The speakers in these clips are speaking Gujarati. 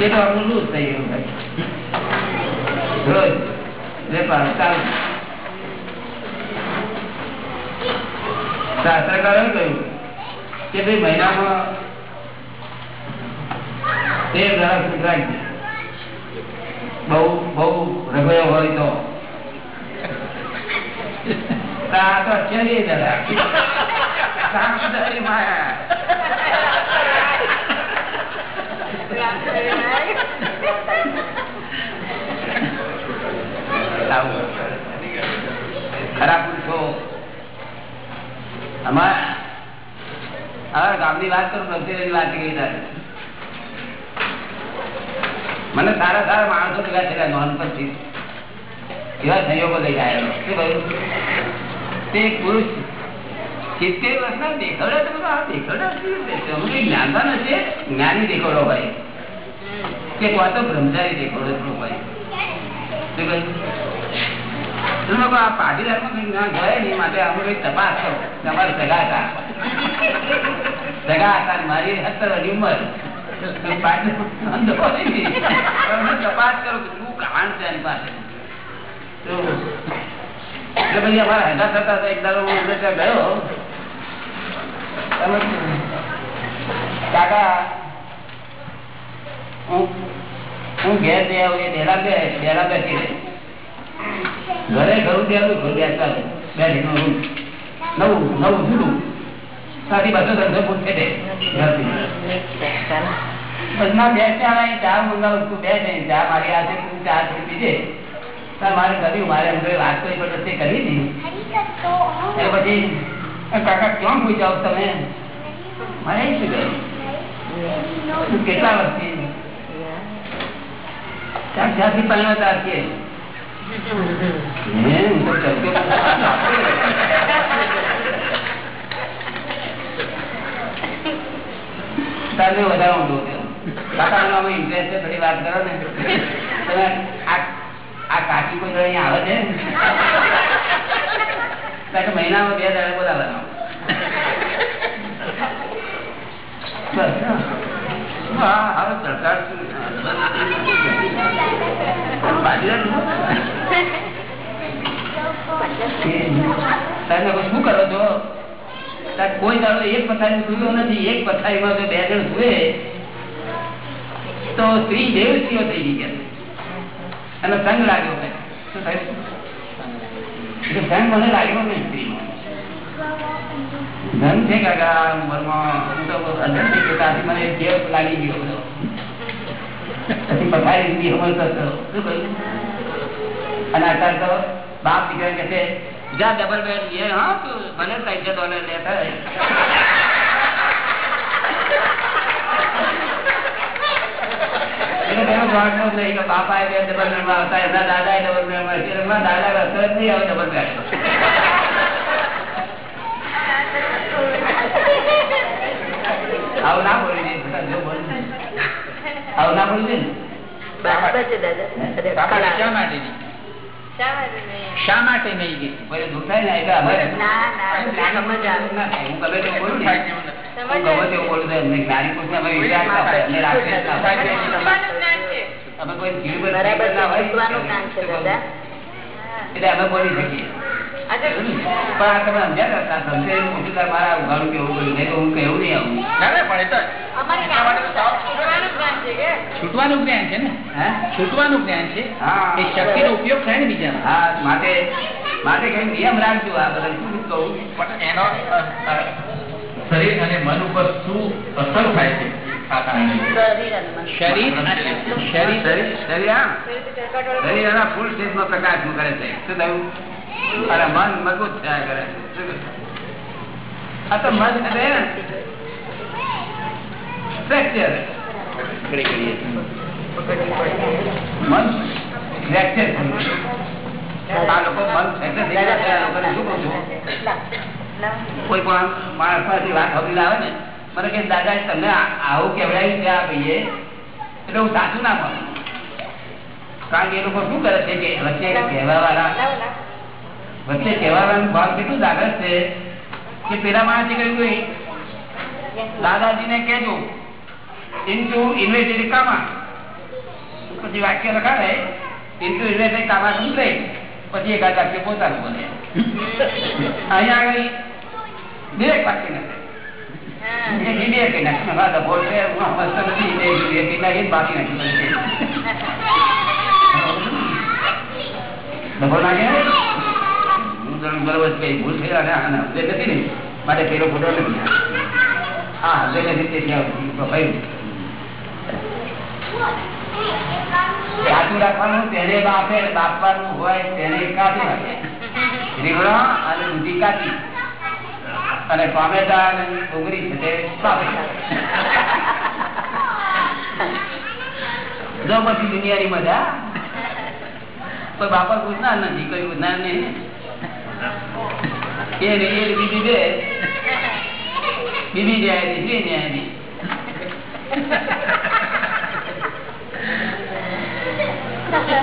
એ તો આપણું lose થઈ ગયું રોજ વેપાર ચાલુ. શાસ્ત્રકારોએ કહ્યું કે ભાઈ મહિનામાં સુધી બહુ બહુ રગડ્યો હોય તો. આ તો આવું. ખરાબ પૂછો અમારા ગામની વાત કરું પ્રત્યેકની વાત કરી મને સારા સારા માણસો ભેગા થયેલા નોનપણથી એવા સંયોગો લઈ આવ્યો શું કહ્યું? તે પુરુષ ભાઈ કે તો બ્રહ્મચારી દેખાવડો છે ભાઈ શું કહ્યું? તમે લોકો આ પાટીદારમાં ના ગયા નહીં માટે અમે કંઈક તપાસ કરો. તમારે સગા હતા. સગા હતા મારી સત્તર ઉંમર. તપાસ કરો કે શું અમારા હેડા થતા એક દાડો હું કાકા હું હું ઘેર જઈ આવું એ ડેલા બે ડેલા બેસી ઘરે ઘરું ત્યાં ઘર બેસતા. બેઠી નવું નવું જૂનું સાથી બધો ધંધો પૂછે છે. તે ઘરથી. ચાર બેસ્યા અહીં ચા બે છે. ચા મારી હાથે તું ચા પીજે સર મારે કર્યું મારે અંદર વાત કોઈ પણ રસ્તે કરી એટલે પછી કાકા ક્યાં પૂછ જાઓ તમે? મારે શું કહ્યું કેટલા વર્ષથી? ત્યાં ક્યાંથી પહેલા હતા કે. હે, તો તારને વધારે ઊંડું થયો. છે, થોડી વાત કરો ને. તમે આ કાકી કોઈ અહીંયા આવે છે? મહિનામાં બે દાડે બોલાવવાનો બસ હા. હવે સરકાર? તમે શું કરો છો? કોઈ દાડો એક પથારી સુયો નથી, એક પથારીમાં જો બે જણ સુએ. તો સ્ત્રી દેવ થઈ ગઈ અને સંગ લાગ્યો લાગી ગયો પછી પથારી સુધી અને અત્યારે તો બાપ દીકરા કે ડોલર લેતા હોય. એટલે તેનો વાંધો જ નહીં કે બાપા એ ડબલ આવતા દાદા એ ડબલ દાદા અસર જ નહીં આવે ડબલ બેડ. આવું ના બોલી દે. આવું ના બોલી દે દાદા. શા માટે? શા માટે નહીં? શા માટે નહીં ગઈ? કોઈ દુઃખ થાય ને એટલે અમારે ના ના સમજ આવે. ના થાય. હું ગમે તેવું બોલું ને. હું સમજ ગમે તેવું બોલું તો એમને જ્ઞાની પુરુષને અમે વિચાર ના હોય, એમને રાખે જ ના હોય. અમે કોઈ જીવ પર બરાબર છે ના હોય. શીખવાનું જ્ઞાન છે દાદા. એટલે અમે બોલી શકીએ. પણ તમે સમજ્યા હતા તમને એમ મોટું થાય મારા ઉઘાડું કેવું નહીં હું કેવું નહીં આવું. ના, પણ એ તો છૂટવાનું જ્ઞાન છે ને? હે? છૂટવાનું જ્ઞાન છે? એ શક્તિ નો ઉપયોગ થાય ને બીજા હા માટે માટે કઈ નિયમ રાખજો આ બધા શું કહું. પણ એનો શરીર અને મન ઉપર શું અસર થાય છે? શરીર શરીર શરીર. શરીર શરીર હા. શરીર એના ફૂલ સ્ટેજમાં પ્રકાશ કરે છે? શું થયું? અને મન મજબૂત થયા કરે છે. આ તો મન છે ને? ફ્રેક્ચર કોઈ પણ માણસ પાસેથી વાત સમજી આવે ને, મને કે દાદા તમને આવું કેવડાવી છે ભાઈએ એટલે હું સાચું ના માનું. કારણ કે એ લોકો શું કરે છે કે વચ્ચે કહેવા વાળા વચ્ચે કહેવા વાળાનું ભાવ કેટલું જાગ્રત છે કે પેલા માણસે કહ્યું કે, દાદાજીને કહેજો ઇન્ટુ ઇન્વેટેડ કામા પછી વાક્ય લખાડે ઇન્ટુ ઇન્વેટેડ કામા સમજાય પછી એકાદ વાક્ય પોતાનું બને અહીંયા આગળ બે વાક્ય નથી માટે પેલો ફોટો નથી હા હદે નથી ભાઈ કાચું રાખવાનું, તેને બાપે બાપવાનું હોય તેને કાચું રાખે રીંગણો અને દૂધી કાચી અને પામેટા અને ડુંગળી છે તે જો પછી દુનિયાની મજા. કોઈ બાપા પૂછનાર નથી કોઈ પૂછનાર નહીં. એ એ બીજી બે. બીબી જાય બે ન્યાયાધીશ સાચો તમારો જવાબ મળે મળે છે દાદા. બ્રહ્મચર્યનો માનવ જરા માઇન્ડ પર હોવું છે. વિગતથી જરાક એની અસર જો કરો તો બધા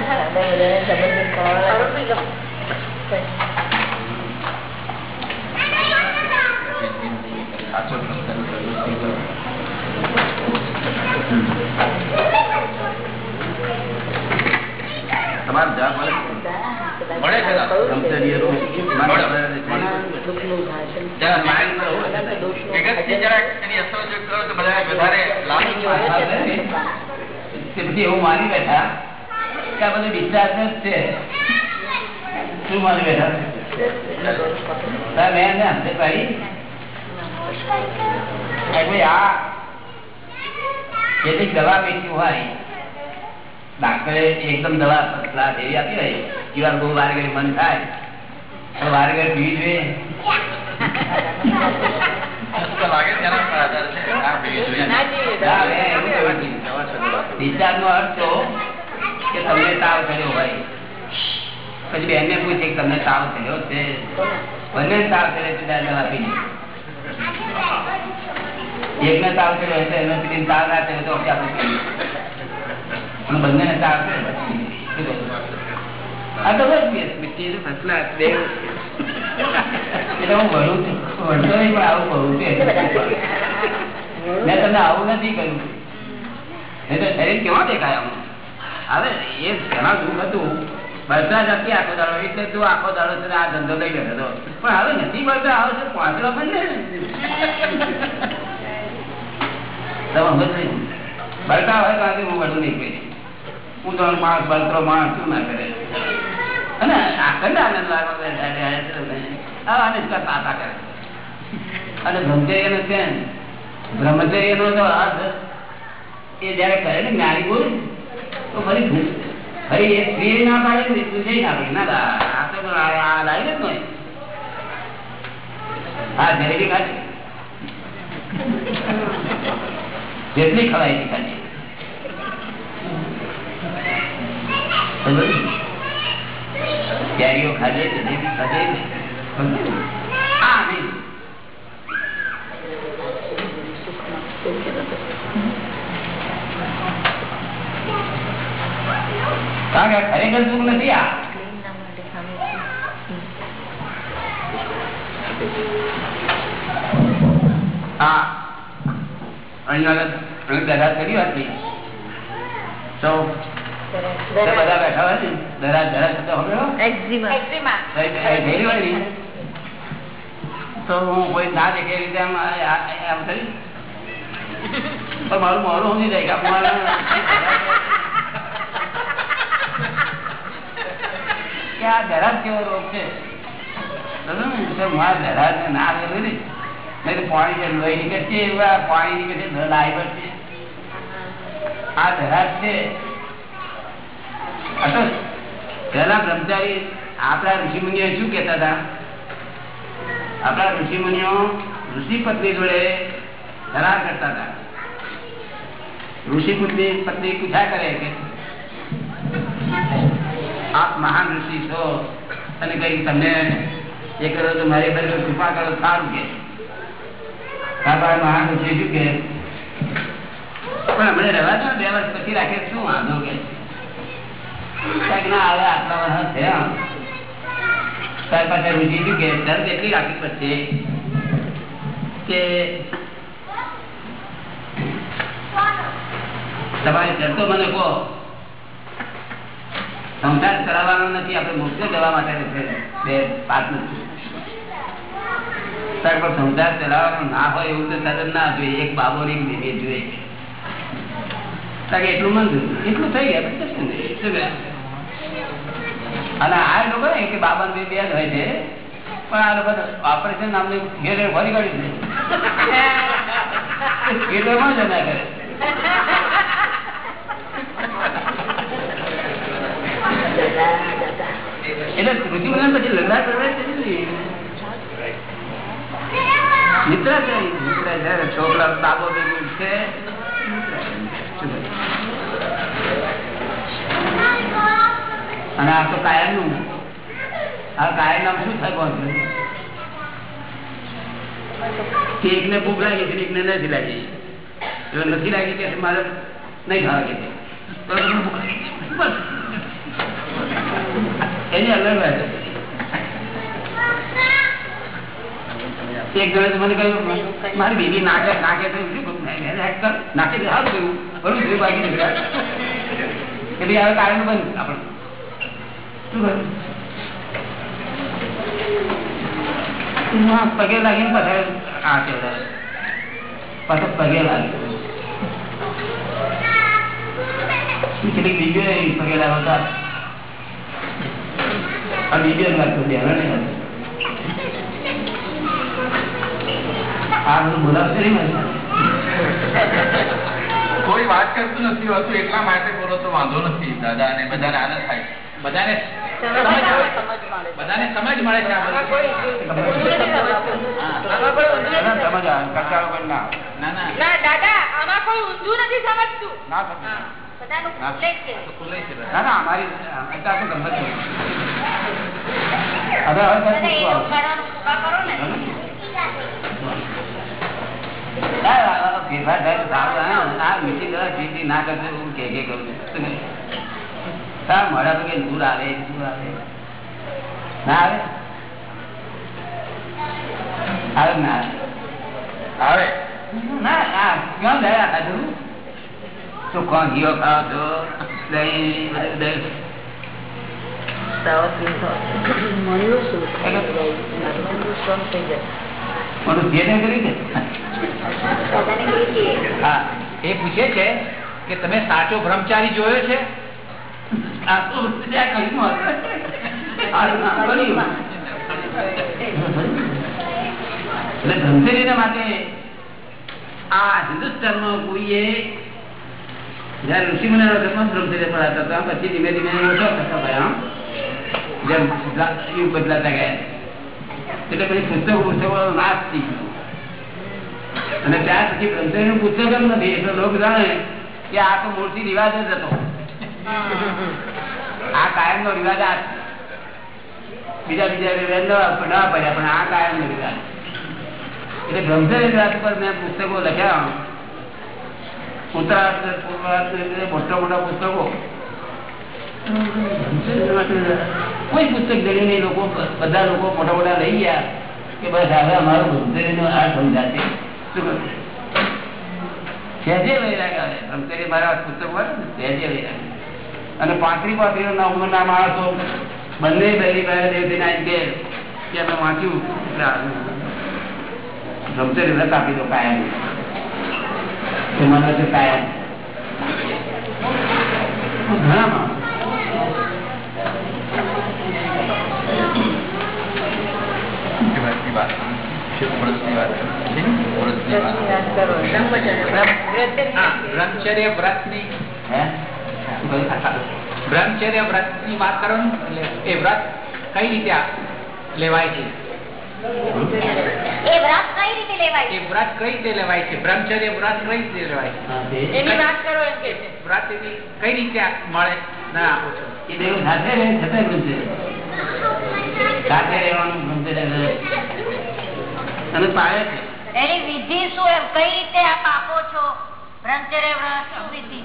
વધારે લાભ તે પછી એવું માની બેઠા કે બધું discharge જ છે શું માની બેઠા મેં એને પાડી આ કેટલીક દવા વેચી હોય ડાક્ટરે એકદમ દવા first class આપી હોય જીવન બહુ વાર ઘડી મન થાય તો વાર ઘડી પીવી જોઈએ લાગે તેના આધાર છે આ પીવી જોઈએ ના અર્થ તો કે તમને તાવ થયો હોય પછી બેનને પૂછે કે તમને તાવ થયો છે? બંને તાવ થયો છે ત્યારે દવા એક ને તાવ થયો તો એને પીને તાવ ના થયો તો પછી આપણે પણ તાવ પછી શું કરું? આ તો બસ. એટલે હું ભણું છું. ભણતો નહીં પણ આવું ભણું છું મેં તમને આવું નથી કહ્યું. નહીં તો શરીર કેવા દેખાય હવે એ ઘણા દુઃખ હતું. બળતા જ આખો દાડો. એટલે તું આખો દાડો છે આ ધંધો લઈ બેઠો પણ હવે નથી બળતા આવે છે પણ ને બળતા હોય તો આજે હું બધું નહીં કરી હું ત્રણ માણસ બળતરો માણસ શું ના કરે. અને આખંડ આનંદ લાગે કરતા કરે. અને બ્રહ્મચર્ય નો છે બ્રહ્મચર્ય નો તો અર્થ એ જયારે કરે ને જ્ઞાની પુરુષ તો ફરી ભૂ- ફરી એ સ્ત્રી ના પાડે ને તું જઈ ના પાડે ના દા- આ લાવી હા જલેબી ખાજે જેટલી ખવાય એટલી સમજ્યું? કેરીઓ નહીં કારણ કે ખરેખર સુખ નથી આ? હા. કરી તો બધા બેઠા હોય ને હોય? હું કોઈ ના દેખે રીતે આમ મારું મોડું સમજી જાય કે આ ધરાજ કેવો રોગ છે? ધરાજ ને ના આવેલું ને. પાણી લોહી નીકળશે એવું, પાણી નીકળશે આ ધરાજ છે. પહેલા બ્રહ્મચારી આપણા ઋષિમુનિઓ શું કેતા હતા? આપણા ઋષિમુનિઓ ઋષિ પત્ની જોડે ધરાર કરતા હતા. ઋષિ પત્ની પત્ની પૂછા કરે કે આપ મહાન ઋષિ છો. અને કઈ તમને એ કરો તો મારી પર કૃપા કરો, સારું કે. કાકા મહાન ઋષિ શું કે? પણ હમણાં રહેવા દો બે વર્ષ પછી રાખે, શું વાંધો કે? તમારે આવે આટલા મને કહો. સંસાર ચલાવવાનો નથી આપણે મુક્ત જવા માટે બે પર સંસાર ચલાવવાનો ના હોય એવું તો સાધન ના જોઈએ એક બાબો ને એક બેબી જોઈએ કે એટલું મન એટલું થઈ ગયા? અને આ લોકો ને કે બાબા બે બે જ હોય છે પણ આ લોકો ઓપરેશન નામની ઘેર ફરી કાઢી દે એટલે જ ના કરે એટલે મુનિ પછી લગ્ન અને આ તો કાયમનું આ કાયમ નામ શું થાય પહોંચ્યું કે એકને ભૂખ લાગી છે એકને નથી લાગી. નથી લાગી કે મારે નહીં ખાવા કે એની અલગ વાત. એક જણે મને કહ્યું મારી બેબી નાકે નાકે તો શું કરું? મેં કીધું, "હેક કર. નાકે સારું કર્યું ભરું થયું બાકી એટલે હવે કારણ બંધ આપણે શું કરું પગે લાગીને પગે લાગી કેટલીક બીજો પગે લાગો હતા આ બીજી જ લાગતો ધ્યાન નહીં. આ બધું બોલાવશે નહીં કોઈ વાત કરતું નથી હોતું એટલા માટે બોલો તો વાંધો નથી દાદા અને બધાને આનંદ થાય બધાને. બધાને સમજ મળે છે નથી નથી સમજ ના ના દાદા આમાં કોઈ ઊંધું નથી સમજતું ના ના ના અત્યારે તો ને. ના. હા, ના કે કરું. નૂર આવે નૂર આવે. ના આવે? આવે ના આવે? ના આ ક્યાં જાય કોણ ઘીઓ ખાવ છો. એ પૂછે કે તમે સાચો બ્રહ્મચારી જોયો છે? આ ધનતેરીના માટે આ હિન્દુસ્તાનમાં કોઈએ જયારે ઋષિમુનિ વખતમાં બ્રહ્મચર્ય પડાતા હતા. પછી ધીમે ધીમે ઓછો થતા ગયા જેમ યુગ બદલાતા ગયા એટલે પછી પુસ્તકો પુસ્તકો નાશ થઈ ગયો. અને ત્યાર પછી બ્રહ્મચર્યનું પુસ્તક જ નથી. એટલે લોક જાણે કે આ તો મૂર્તિ રિવાજ જ હતો. આ કાયમ નો રિવાજ આ બીજા બીજા રિવાજ ના પડ્યા પણ આ કાયમ નો રિવાજ. એટલે બ્રહ્મચર્ય પર મેં પુસ્તકો લખ્યા. મોટા મોટા પુસ્તકો. કોઈ પુસ્તક નહીં લોકો બધા લોકો મોટા મોટા લઈ ગયા કે બસ હવે અમારું બ્રહ્મચર્ય નો આ સમજાશે શું સહેજે વૈરાગ આવે બ્રહ્મચર્ય મારા પુસ્તક હોય સહેજે વૈરાગ અને પાંત્રી ના માણસો બંને પહેલી પહેલા દેવતી ના કે વાંચ્યું. બ્રહ્મચર્ય વ્રત આપી દો કાયમ. મને છે કાયમ ઘણા માણસો કે વ્રતની વાત છે. વ્રતની વાત છે. વ્રતની વાત વાત બ્રહ્મચર્ય વ્રત કહ્યું? બ્રહ્મચર્ય વ્રતની. વાત કરો ને એટલે એ વ્રત કઈ રીતે લેવાય છે? એ વ્રત કઈ એ વ્રત કઈ રીતે લેવાય છે? બ્રહ્મચર્ય વ્રત કઈ રીતે લેવાય છે? એની વાત કરો એમ કે છે. વ્રત એની કઈ રીતે મળે? ના આપો છો. એ દેવ સાથે રહે છતાં બ્રહ્મચર્ય. સાથે રહેવાનું બ્રહ્મચર્ય રહે. અને પાળે છે. એની વિધિ શું એમ? કઈ રીતે આપ આપો છો? બ્રહ્મચર્ય વ્રત વિધિ.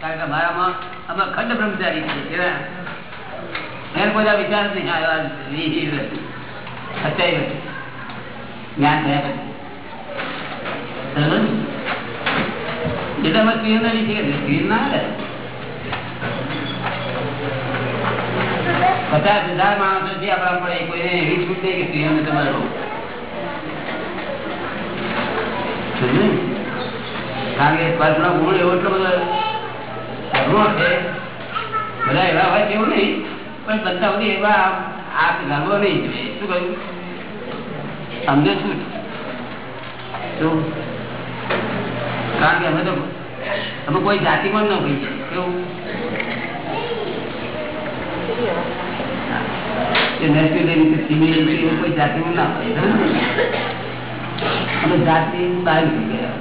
કારણ કે અમારામાં અમે ખંડ બ્રહ્મચારી છીએ કેવા? બધા વિચાર નહીં. આવ્યા આ વિધિ વ્રત. સચ્ચાઈ વ્રત. જ્ઞાન ને? ના પચાસ હજાર માણસો છે આપણા પડે કોઈને એવી છૂટ નહીં કે સ્ત્રીઓને તમારે. કારણ કે સ્પર્શનો ગુણ એવો એટલો બધો બધા એવા હોય તેવું નહીં, પણ બધા સુધી એવા આ લાગવો નહીં. જોઈએ શું કહ્યું? શું શું? કારણ કે અમે તો અમે કોઈ જાતિમાં ન કહીએ કેવું? કોઈ જાતિમાં ના હોય. અમે જાતિ બહાર ગયા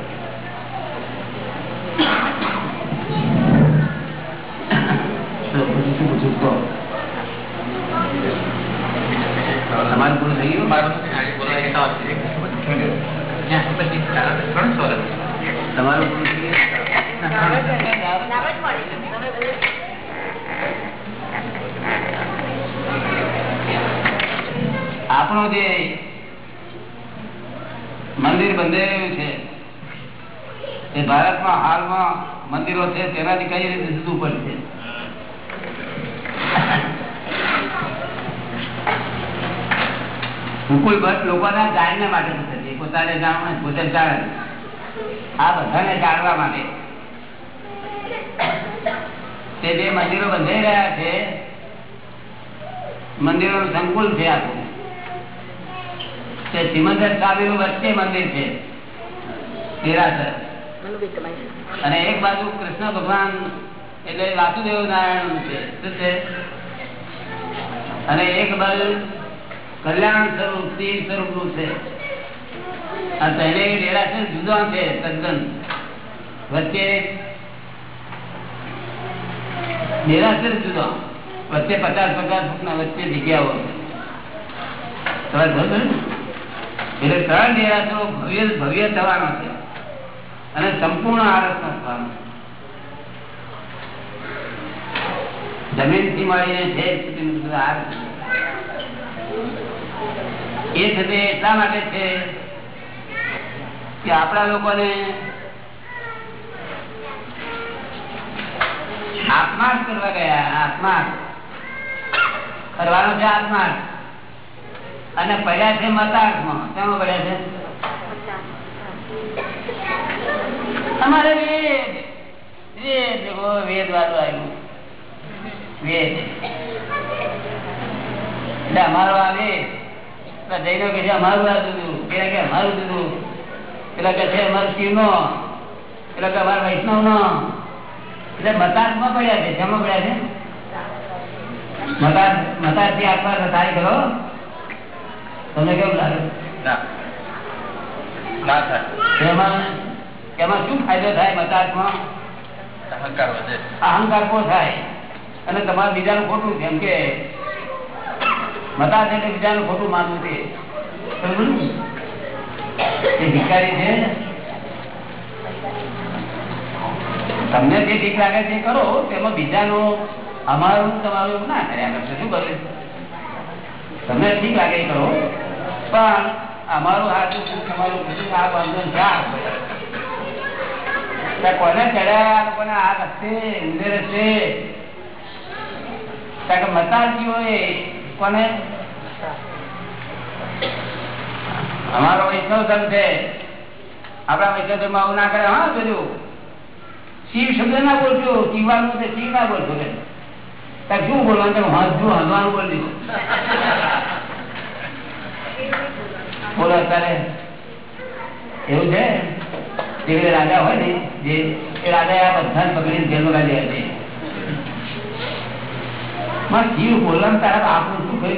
તમારું પૂરું થઈ ગયું? તમારું આપણું જે મંદિર બંધાયેલું છે, એ ભારતમાં હાલમાં મંદિરો છે, તેનાથી કઈ રીતે જુદું પડશે હુકુલ બસ લોકોના જાણને માટે થશે. પોતાને જાણવું પોતે જાણે. આ બધાને જાણવા માટે. તે જે મંદિરો બંધાઈ રહ્યા છે. મંદિરોનું સંકુલ છે આખું તે સિમંદર સ્વામીનું વચ્ચે મંદિર છે. દેરાસર અને એક બાજુ કૃષ્ણ ભગવાન એટલે વાસુદેવ નારાયણ છે. શું છે? અને એક બાજુ કલ્યાણ સ્વરૂપ શિવ સ્વરૂપનું છે. અને તેને ડેરાસર જુદા છે, તદ્દન. વચ્ચે ડેરાસર જુદા. વચ્ચે પચાસ પચાસ ફૂટના વચ્ચે જગ્યાઓ. એટલે ત્રણ ડેરાસરો ભવ્ય ભવ્ય થવાનો છે. અને સંપૂર્ણ આરસ નો થવાનો જમીનથી મળીને છે આરસ. એ છે તે એટલા માટે છે કે આપણા લોકોને આત્મા કરવા ગયા આત્માર્થ કરવાનો છે આત્માર્થ અને પડ્યા છે મતાર્થમાં. કેમ પડ્યા છે? અમારે વેદ. વેદ. વેદ વાળું આવ્યું. વેદ. એટલે અમારો આવે. પેલા જૈનો કે છે અમારું આ જુદું પેલા કે અમારું જુદું પેલા કે છે અમારું શિવ નો પેલા કે અમારા વૈષ્ણવ નો એટલે મતાર્થમાં પડ્યા છે. શેમાં પડ્યા છે? થી થાય કરો તમને કેવું લાગે? એમાં શું ફાયદો થાય મતાર્થમાં અહંકાર વધે. અહંકાર કો થાય. અને તમારે બીજાનું ખોટું જેમ કે મતાર્થ એટલે બીજાનું ખોટું માનવું છે. ભિખારી છે તમને જે ઠીક લાગે છે કરો, તેમાં બીજાનું અમારું તમારું ના કર્યા કરશે શું કરે? તમને ઠીક લાગે કરો. પણ અમારું હાથું તમારું બધું આ બંધન ક્યાં કોને ચડ્યા? કોને આ રસ્તે ઊંધે રસ્તે કારણ કે મતાજીઓ એ કોને? અમારો વૈષ્ણવ ધર્મ છે. આપણા વૈષ્ણવ ધર્મ આવું ના કરે. હા, જોજો. શિવ શબ્દ ના બોલજો શિવાનું શિવ ના બોલજો શું બોલવાનું? તમે હસવું હસવાનું બોલી દીધું. બોલો અત્યારે. એવું છે? જે રાજા હોય ને, જે એ રાજા આ બધા પકડીને જેલમાં કાઢી હતી માં જીવ બોલવાનું તારા બાપનું એક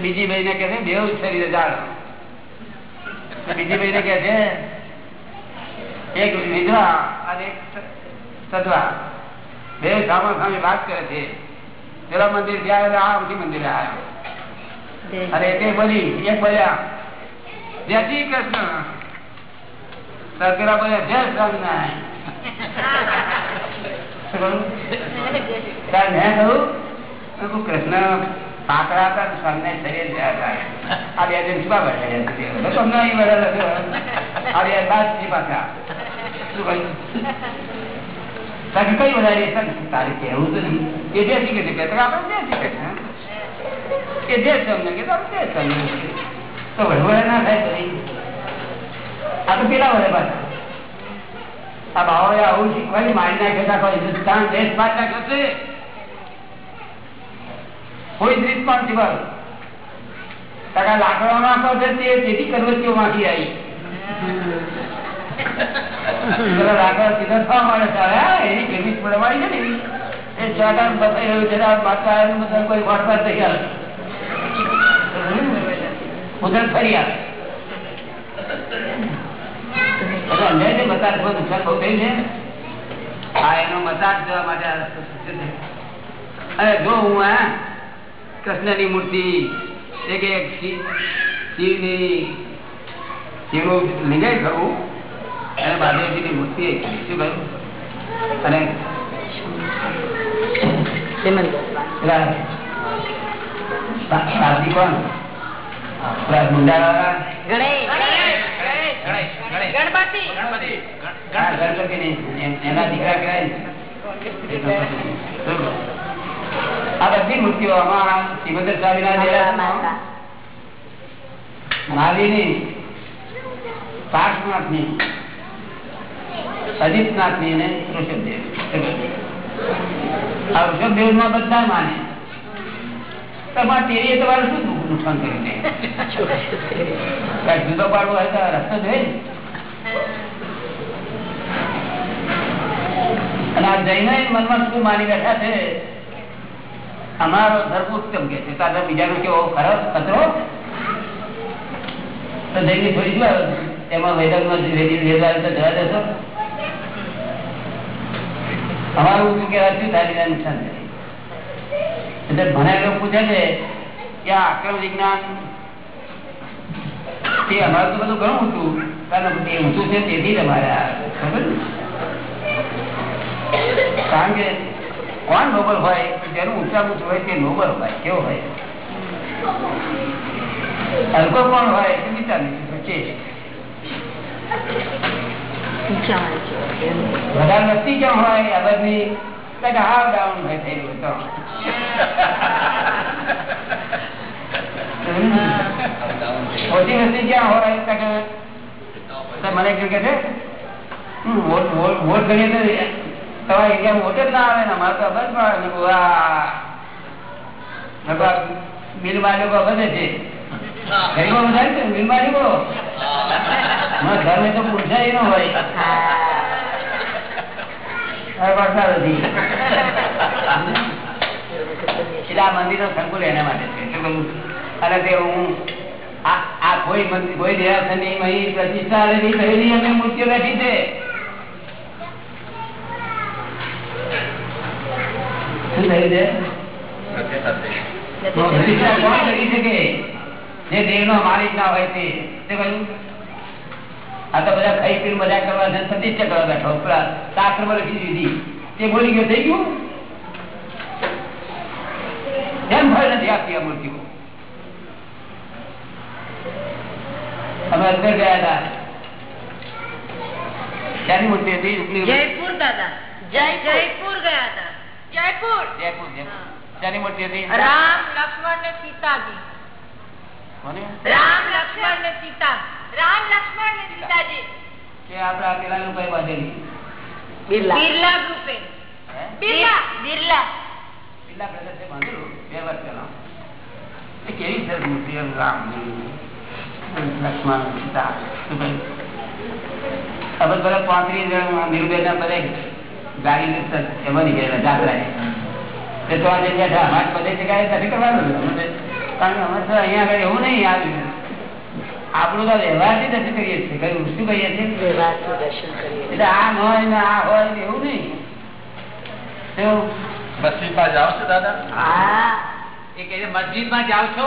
બીજી ભાઈ ને કે છે બે શરીર જાણ બીજી ભાઈ ને કે છે એક વિધવા અને એક સદવા બે સામા સામે વાત કરે છે પેલા મંદિર આવ્યો, આ મંદિરે આવ્યો અને તે બની એક બોલ્યા જય શ્રી કૃષ્ણ. સગરા બોલ્યા જય સ્વામિનારાયણ. શું કહ્યું? ત્યારે મેં કહ્યું? મેં કહ્યું, કૃષ્ણ પાકડા હતા ને સ્વામિનારાયણ શરીર થયા હતા આ બે જણ શું બેઠા છે? તમને અહીં બધા લખ્યો. આ બે બાદ છે પાછા શું કહ્યું? તાકે કઈ વધારે તારે કહેવું તો નહીં. એ જે શીખે છે કે આપણે જે શીખે છે કે જે તમને કે આપણે જે તમને તો વડવડે ના થાય આ તો પેલા વડે પાછા. આ બાવાએ આવું શીખવાની મારી નાખે આખો હિન્દુસ્તાન દેશ બાદ નાખ્યો કોઈ જ રિસ્પોન્સિબલ ટકા લાકડો નાખો છે તે તેથી કરવતીઓ માંથી આવી. લાકડા સીધા થવા મળે હા, એની કેમિક પડવાની છે ને એ ચાટા બતાવી રહ્યું છે કોઈ વાટવા તૈયાર ઉધર ફરી એટલે અન્યાય બહુ નુકસાન બહુ થયું છે આ એનો મતાજ જોવા માટે. અને જો હું આ કૃષ્ણની મૂર્તિ એક એક શિવ- શિવની શિવનું લિંગાઈ અને મહાદેવજીની મૂર્તિ શું કહ્યું અને સારથી કોણ? આ બધી મૂર્તિઓ આમાં સિમંદર સ્વામીના માતા, ની માતા. ની અજીતનાથની અને ઋષભદેવ. આ ઋષભદેવમાં બધા માને. તમારે તેરીએ તમારે શું કર્યું છે. જુદો પાડવો હોય તો રસ્તો જોઈએ અને આ જૈનો મનમાં શું માની બેઠા છે? અમારો ધર્મ ઉત્તમ કે છે. તારે બીજાનો કેવો ખરાબ કચરો તો જઈને થોડી શું એમાં વેદાંતમાં વેદી- વેદવાદ તો જવા દેશો. અમારું શું કહેવાય? શું થાય નુકસાન થાય એટલે લોકો પૂછે છે આક્રમ વિજ્ઞાન તે અમારું બધું ઘણું ઊંચું કારણ તે ઊંચું છે તેથી જ અમારે? કારણ કે કોણ નોબલ હોય? જેનું ઊંચા ઊંચું હોય તે નોબલ હોય. કેવો હોય? હલકો કોણ હોય તે વિચાર. વધારે વસ્તી કેમ હોય? અલગની હાવ ડાઉન હોય થયેલું તો ઓછી વસ્તી ક્યાં હોય? મને કેવું કે છે વોટ ગણીએ તમારા એરિયા વોટ જ ના આવે ને અમારે તો અબજ પણ આવે ને બિલ માલિકો બધે છે. છે ને ન હોય. મંદિર નથી મંદિરનો સંકુલ એના માટે છે. કહ્યું? અને તે હું આ કોઈ કોઈ મહી પ્રતિષ્ઠા રહેલી થયેલી અમે મૂર્તિઓ બેઠી છે. શું જે દેવનો માલિક ના હોય તે? આ તો બધા મજા કરવા છે, પ્રતિષ્ઠા કરવા બેઠો. દીધી તે બોલી ગયો, થઈ ગયું? એમ ભય નથી આપતી આ અમે અંદર ગયા હતા ક્યાંની મૂર્તિ હતી જયપુર દાદા જયપુર ગયા હતા જયપુર જયપુર જયપુર ક્યાંની મૂર્તિ હતી રામ લક્ષ્મણ ને સીતાજી કોની? રામ લક્ષ્મણ ને સીતા રામ લક્ષ્મણ ને સીતાજી કે આપડા પેલા લોકો બાંધેલી બિરલા બિરલા ગ્રુપે હે? બિરલા બિરલા પેલા પ્રદેશે બાંધેલું બે વર્ષ પહેલા એ કેવી સરસ મૂર્તિ એમ રામ લક્ષ્મણ તે આજે બેઠા આપણું તો વ્યવહારથી દર્શન કરીએ છીએ કયું શું કહીએ છીએ દર્શન કરીએ આ ન હોય ને આ હોય એવું નહીં એવું? મસ્જિદમાં જાઓ છો દાદા હા એ કહે મસ્જિદમાં જાઓ છો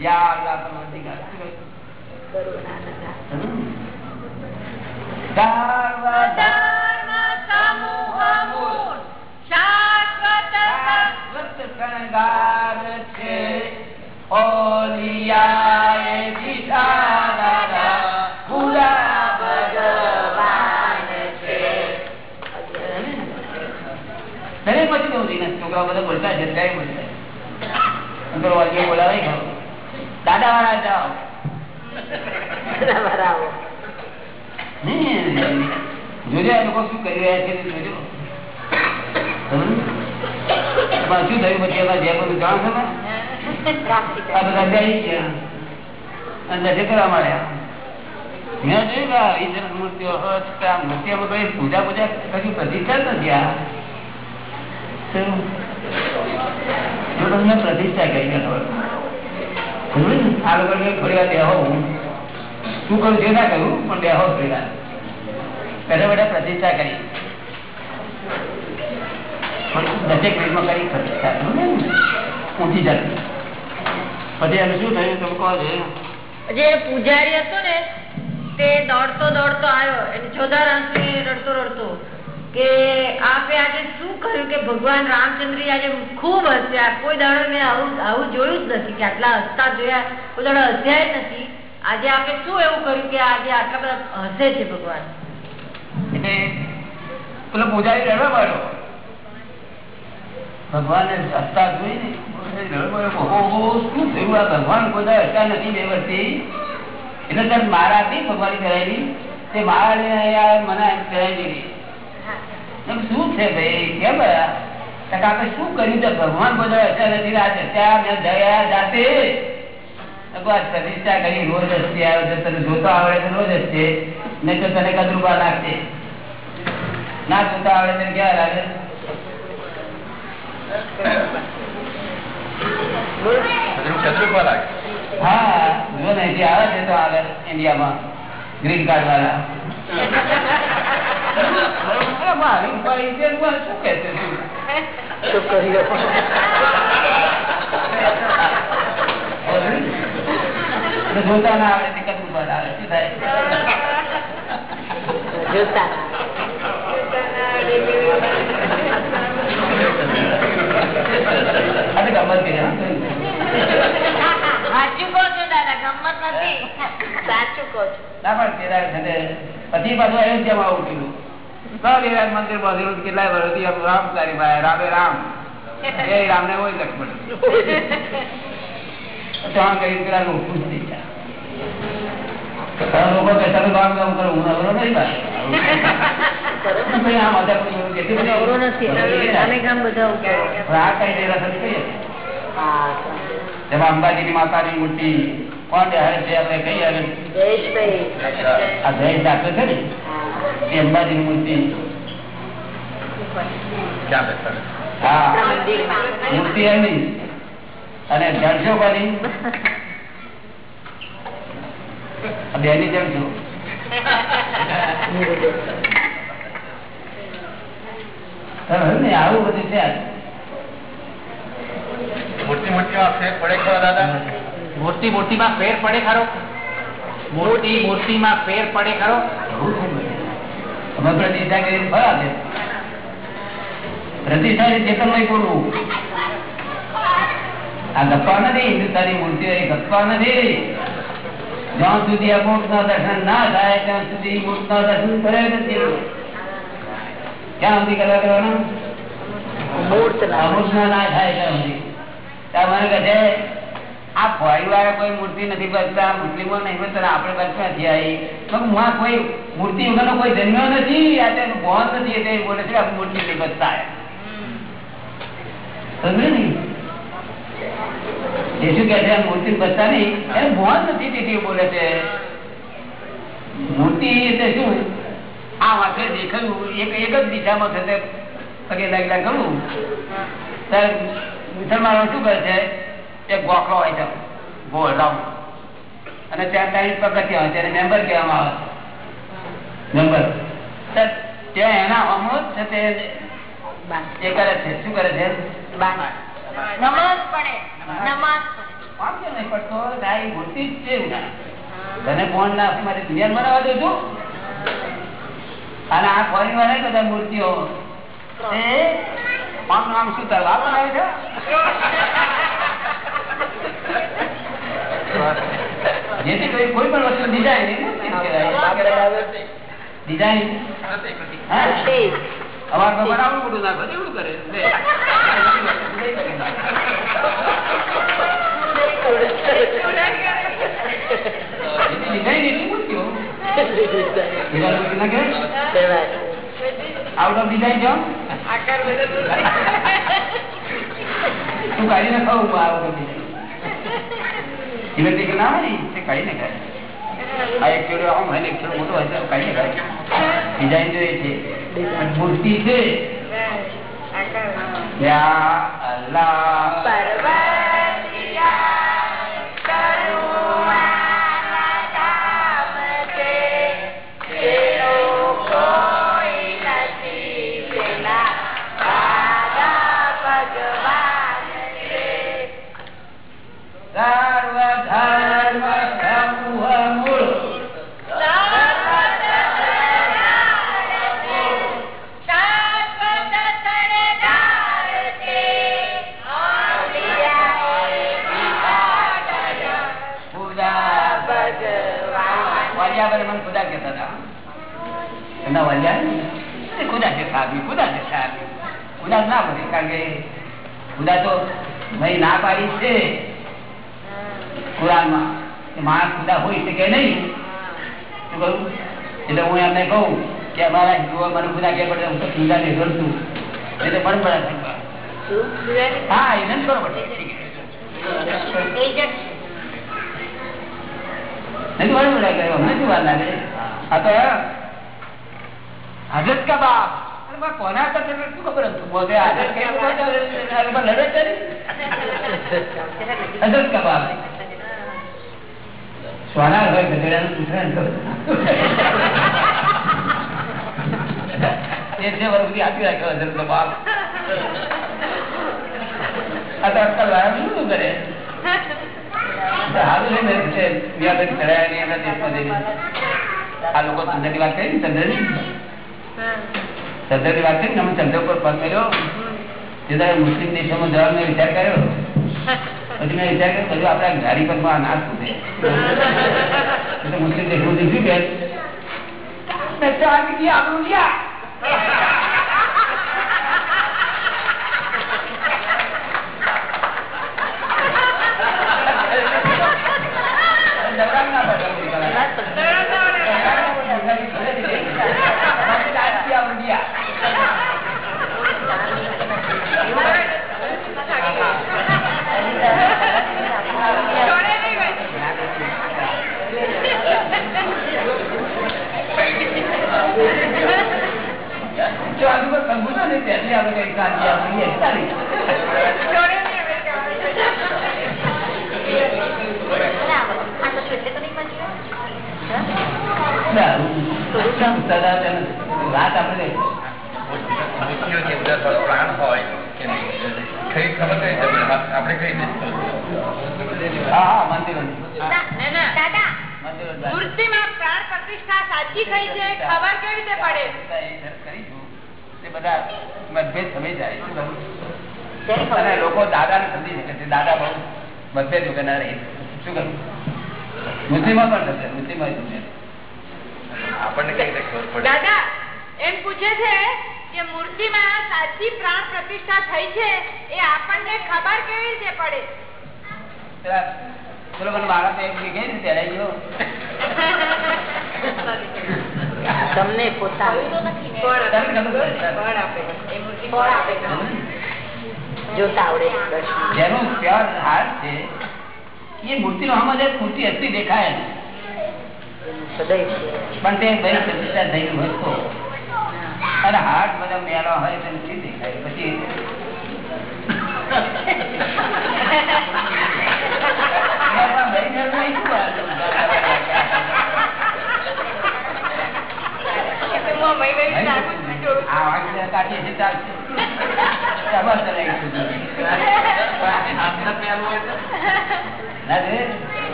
યા અલ્લાહ પરવર્તિગાર. હમ. શાશ્વત શણગાર છે ઓલિયાએ દીઠાના પૂરા ભગવાન છે દરેક પછી જવું જોઈએ છોકરાઓ બધા બોલતા જતા બોલતા અંકલ વાગ્યો બોલાવે ખરો. દાદા વાળા જાઓ. જોજો આ લોકો શું કરી રહ્યા છે જોજો. શું થયું પછી? એમાં જે બધું જાણ ને? આ બધા બેસી ગયા. અને દર્શન કરવા માંડ્યા. મેં જોયું કે ઈશ્વર મૂર્તિઓ મૂર્તિઓમાં કોઈ પૂજા પૂજા કશું પ્રતિષ્ઠા નથી આ. જો તમને પ્રતિષ્ઠા કરી ખબર? આ લોકો કરું. પ્રતિષ્ઠા. ઊંચી જતી પછી એનું શું થયું? તમે કહો છો. જે પૂજારી હતો ને, તે દોડતો દોડતો આવ્યો. એને જોધાર આંસુએ રડતો રડતો કે આપે આજે શું કર્યું કે ભગવાન રામચંદ્ર આજે ખૂબ હસ્યા. કોઈ દાડો મેં આવું આવું જોયું જ નથી કે આટલા હસતા જોયા. કોઈ દાડો હસ્યા જ નથી. આજે આપે શું એવું કર્યું કે આજે આટલા બધા હસે છે ભગવાન? પેલો પૂજારી રડવા માંડ્યો. ભગવાન સત્તા જોઈ ને ભગવાન કોઈ હસતા નથી બે વર્ષથી. એટલે મારાથી ભગવાન કરાયેલી તે મારા મને એમ શું છે ભાઈ? કેમ? તો આપણે શું કર્યું છે? ભગવાન બધો અસર નથી દયા જાતે? પ્રતિષ્ઠા કરી રોજ હસ્તી આવે છે. તને જોતો આવડે તો રોજ હસશે નહીં તો તને કદરૂપા લાગશે. ના જોતા આવડે તને ક્યાં લાગે? હા જો ને આવે છે તો આગળ ઇન્ડિયામાં ગ્રીન કાર્ડ વાળા. જોતા ના આવડે તે કદરૂપા આવે શું થાય જોતા આ ગમત સાચું કહો છો દાદા ગમત નથી. સાચું કહો છો. ના પણ પછી પાછું અયોધ્યામાં આવું કીધું. સ્વવિરાટ મંદિર બાંધેલું કેટલાય વર્ષથી રામ તારી ભાઈ રામે રામ. એ રામને હોય લક્ષ્મણ. ત્યાં કઈ પેલા ખુશ થઈ ગયા. લોકો કામ કામ કરો? હું નહીં નથી અંબાજીની માતાની મૂર્તિ કોણ બેહાડે છે આપણે કઈ અને આ જય દાખલ છે ને? એ મૂર્તિ. હા. મૂર્તિ એની અને જણસો કોની બેની જણસો આવું બધું છે. મોટી મોટી મોટીમાં ફેર પડે ખરા દાદા? મૂર્તિ મૂર્તિમાં ફેર પડે ખરો? મૂર્તિ મૂર્તિમાં ફેર પડે ખરો? આવું છે બધું. અમે પ્રતિષ્ઠા કરી ફરા છે પ્રતિષ્ઠા ચેતનમય કરવું આ ગપ્પા નથી હિન્દુસ્તાની મૂર્તિઓ એ ગપ્પા નથી. જ્યાં સુધી અમુક દર્શન ના થાય ત્યાં સુધી મૂર્ત દર્શન કરે નથી. ક્યાં સુધી કરવા કરવાનું? મૂર્ત ના થાય. ત્યાં સુધી? ત્યાં મને કહે છે આ ફોરી વાળા કોઈ મૂર્તિ નથી બચતા મુસ્લિમો નહીં બચતા આપણે બચતા થયા હું કોઈ મૂર્તિ વગરનો કોઈ જન્મ્યો નથી? આ બોન નથી એટલે બોલે છે કે આ મૂર્તિ નહીં? બચતા સમજે એ શું મૂર્તિ બચતા નહીં એનું નથી, તેથી બોલે છે. મૂર્તિ એટલે શું? આ વાંખે દેખાયું એક એક જ દિશામાં થશે, પગે લાગેલા કરવું ત્યારે મુસલમાનો શું કરે છે? એક ગોખલો હોય છે. ગોળ રાઉન્ડ અને ત્યાં ત્રણ પગથિયા હોય તેને મેમ્બર કહેવામાં આવે મેમ્બર. ત્યાં એના અમૃત છે તે એ કરે છે. શું કરે છે? નમાઝ પડે નમાઝ. આમ નહીં પડતો? આ એ જ છે તને ફોન ના મારી દુનિયા બનાવવા દઉં છું અને આ ફોરી વાળા બધા મૂર્તિઓ. એ આમ નામ શું આ બનાવે છે? જેથી કોઈ કોઈ પણ વસ્તુ ડિઝાઇન એ મૂર્તિ જ કહેવાય. ડિઝાઇન હા અમારે તો બનાવવું બધું નાખો એવું કરે લે. એની ડિઝાઇન એટલી મૂર્તિઓ ડિઝાઇન મૂર્તિ ના કહેવાય? આઉટ ઓફ ડિઝાઇન જો તું કાઢીને ખાવ હું આઉટ ઓફ ડિઝાઇન ઇલેક્ટ્રિક ના હોય ને તે કાઢીને ખાય આ એક છેડો આમ હોય ને એક છેડો મોટો હોય તો ખાય ડિઝાઇન જોઈએ છે. મૂર્તિ છે. યા અલ્લાહ. એમના વાલ્યા ને, એ ખુદા છે સાહેબ ખુદા છે. સાહેબ ખુદા ના બને કારણ કે ખુદા તો ભાઈ ના પાડી છે કુરાનમાં માણસ ખુદા હોય શકે નહીં શું કહું એટલે હું એમને કહું કે અમારા હિન્દુઓ મને ખુદા કે પડે હું તો ખુદા ને જોડતું એટલે પણ પડે હા એને જ બરોબર નથી બરોબર લાગે હમણાં શું વાર લાગે. આ તો હજરત કા બાપ? બા, કોના હતા શું ખબર હતું આ કરી હજરત કા બાપ? સોનાર હોય ગધેડાનું પૂછવાનું ખબર. વર્ષ સુધી આપી રાખ્યો હજરત કા બાપ? આ તો અક્કલ વાળા શું કરે? હાલ ત્યાં ચડાયા નહીં એમના દેશમાં જઈને. આ લોકો ચંદ્રની વાત કરી ને ચંદ્રની ચંદ્રની વાત કરી ને ચંદ્ર પર પગ કર્યો? તે દાડે મુસ્લિમ દેશોમાં જવાનો મેં વિચાર કર્યો. પછી મેં વિચાર કર્યો બધું આપણા ગાડી પરમાં નાશ થશે એટલે મુસ્લિમ દેશમાં શું કે આપણું લ્યા. જો આજુબાજુ સંભૂતો ને ત્યાંથી આપણે કઈ ક્રાંતિ આપણી એ ચાલી. દારૂ. સદાચાર. વાત આપણે મૂર્તિઓની અંદર પણ પ્રાણ હોય કે નહીં કઈ ખબર કઈ જમીન આપણે કઈ નથી હા હા મંદિરો દાદા મૂર્તિમાં પ્રાણ પ્રતિષ્ઠા સાચી કઈ છે ખબર કેવી રીતે પડે? તે બધા મતભેદ સમય જાય શું કહું? અને લોકો દાદા ને સમજી શકે છે દાદા બહુ મતભેદ વગરના રહે શું કરું? મુસ્લિમો પણ થશે મુસ્લિમો સમજે આપણને કઈ રીતે ખબર પડે? દાદા એમ પૂછે છે કે મૂર્તિમાં સાચી પ્રાણ પ્રતિષ્ઠા થઈ છે એ આપણને ખબર કેવી રીતે પડે? ચલો મને બાળક ને. તમને. જોતા આવડે દર્શન જેનું પ્યોર હાર્ટ છે એ મૂર્તિનો આમાં જે મૂર્તિ હતી દેખાય ને. પણ તે ભાઈ પ્રતિષ્ઠા થયેલું હોય તો. અને હાથ બધા મેળો હોય તો નથી દેખાય પછી?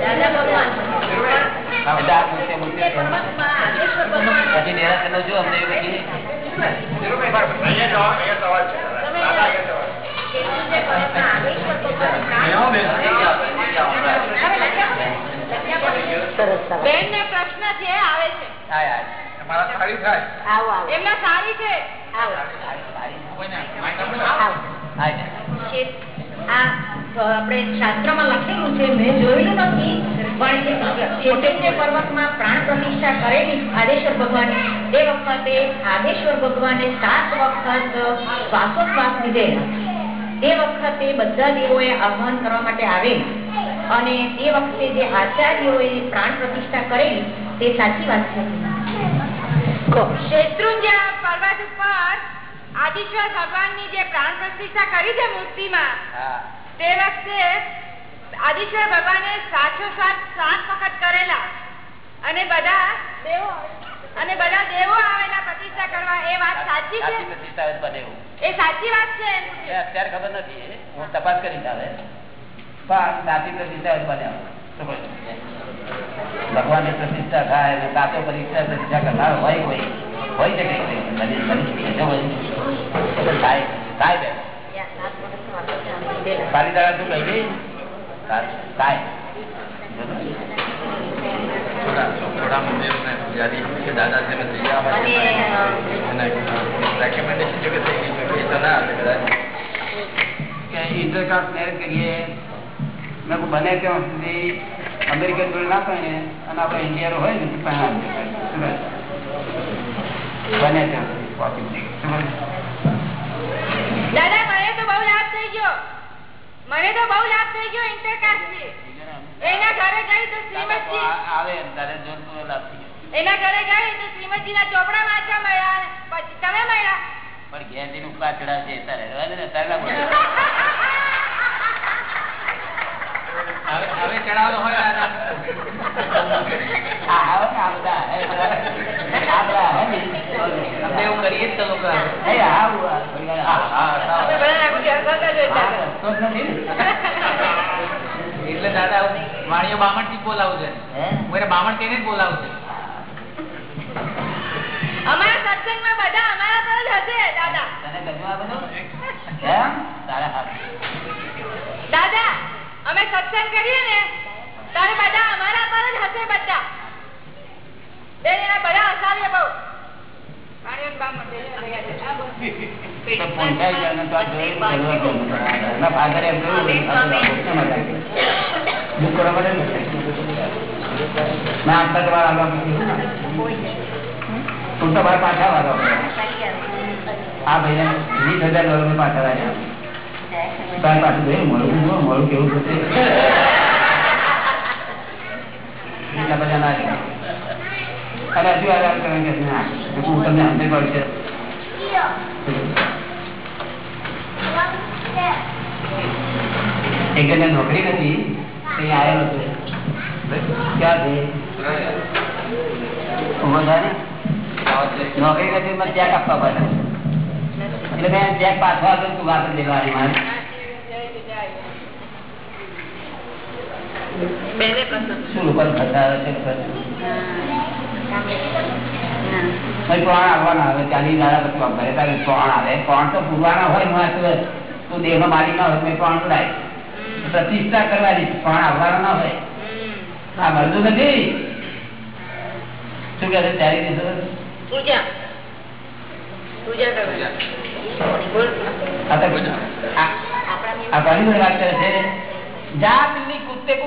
દાદા ભગવાન ભગવાન પછી નિરાશનો જો અમને પછી બેન ને પ્રશ્ન છે આવે છે. એમના સારી છે? આવો. આવો. આય. છે- આ આપણે શાસ્ત્રમાં લખેલું છે મેં જોયેલું નથી. પર્વતમાં પ્રાણ પ્રતિષ્ઠા કરેલી આદેશ્વર ભગવાન તે વખતે આદેશ્વર ભગવાને સાત વખત શ્વાસોશ્વાસ લીધેલા. તે વખતે બધા દેવોએ આહ્વાન કરવા માટે આવેલા. અને તે વખતે જે આચાર્યોએ પ્રાણ પ્રતિષ્ઠા કરેલી તે સાચી વાત છે. આદિશ્વર શેત્રુંજય પર્વત ઉપર આદિશ્વર ભગવાનની જે પ્રાણ પ્રતિષ્ઠા કરી છે મૂર્તિમાં. તે વખતે આદિશ્વર ભગવાને સાચો સાત સાત વખત કરેલા. અને બધા દેવો. અને બધા દેવો આવેલા પ્રતિષ્ઠા કરવા. એ વાત સાચી છે? પ્રતિષ્ઠા એવું. એ સાચી વાત છે. અત્યારે ખબર નથી. હું તપાસ કરી આવે પણ સાચી પ્રતિષ્ઠા. શું કહ્યું? ભગવાનની પ્રતિષ્ઠા થાય અને સાચો પરીક્ષા પ્રતિષ્ઠા કરનાર હોય હોય હોય શકે કોઈ. થાય થાય દાડા શું કહી બને ત્યાં સુધી અમેરિકન જોડે ના પરણે અને આપણે ઇન્ડિયાનો હોય ને? બને ત્યાં સુધી. દાદા મને તો બહુ લાભ થઈ ગયો મને તો બહુ લાભ થઈ ગયો ઇન્ટરકાસ્ટથી એના ઘરે ગઈ તો શ્રીમદજી આવે તારે જોર લાભ થઈ ગયો. એના ઘરે ગઈ તો શ્રીમદજી ના ચોપડા વાંચવા મળ્યા પછી તમે મળ્યા પણ ઘેરનું પાછળ ચડાવજે તારે રહેવા દે ને તારે. હવે ચડાવવાનો હોય એવું કરીએ તો લોકો. એટલે દાદા વાણીઓ બામણથી બોલાવું છે. મારે બામણ કહીને જ બોલાવું છે. અમારા સત્સંગમાં બધા અમારા પર જ હશે દાદા. તને ગમ્યું બધું? કેમ? તારા હાથ. દાદા અમે સત્સંગ કરીએ ને તારે બધા અમારા પર જ હશે બધા. બેન એના બધા હસાવીએ બહુ. પાછા વાળો. આ ભાઈ વીસ હજાર પાછા લાગ્યા તાર પાછું જોયું મોડું જુઓ મોડું કેવું થશે? નોકરી નથી હતો. ક્યાં છે? નોકરી નથી, મને ચેક આપવા પડે. એટલે મેં ચેક પાછો આપ્યો તું વાત લેવાની મારે બેને પ્રસંગ શું લોકો ખસારો છે ભાઈ કોણ આવવાના આવે ચાલીસ દાડા પછી વાપરે તારે કોણ આવે કોણ તો પૂરવાના હોયમાં તો તું દેહ માલિક ના હોય તો કોણ પુરાય પ્રતિષ્ઠા કરવાની કોણ આવવાના ના હોય આ મળતું નથી શું કે છે ત્યારે દિવસો પૂજા પૂજા કરવાની બોલ. આ તો આ આ ઘણી બધી વાત કરે છે જા બિલ્લી કુત્તે કો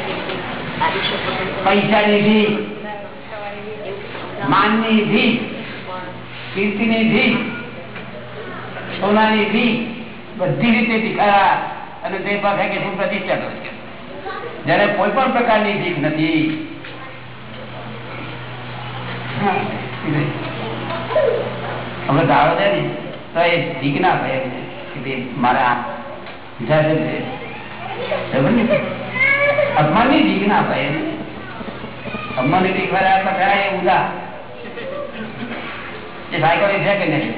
કરી ની પૈસાની માનની ભીખ કીર્તિની ભીખ સોનાની ભીખ બધી રીતે ભિખારા અને તે પાસે કે શું પ્રતિષ્ઠા કરે જયારે કોઈ પણ પ્રકારની ભીખ નથી. હવે દાડો છે ને, તો એ ભીખ ના ભાઈ મારા બરાબર ને? ભીખ ના થાય એમને અપમાનની ભીખ વાળા પકડાય એ ઉદા એ સાયકલ છે કે નહીં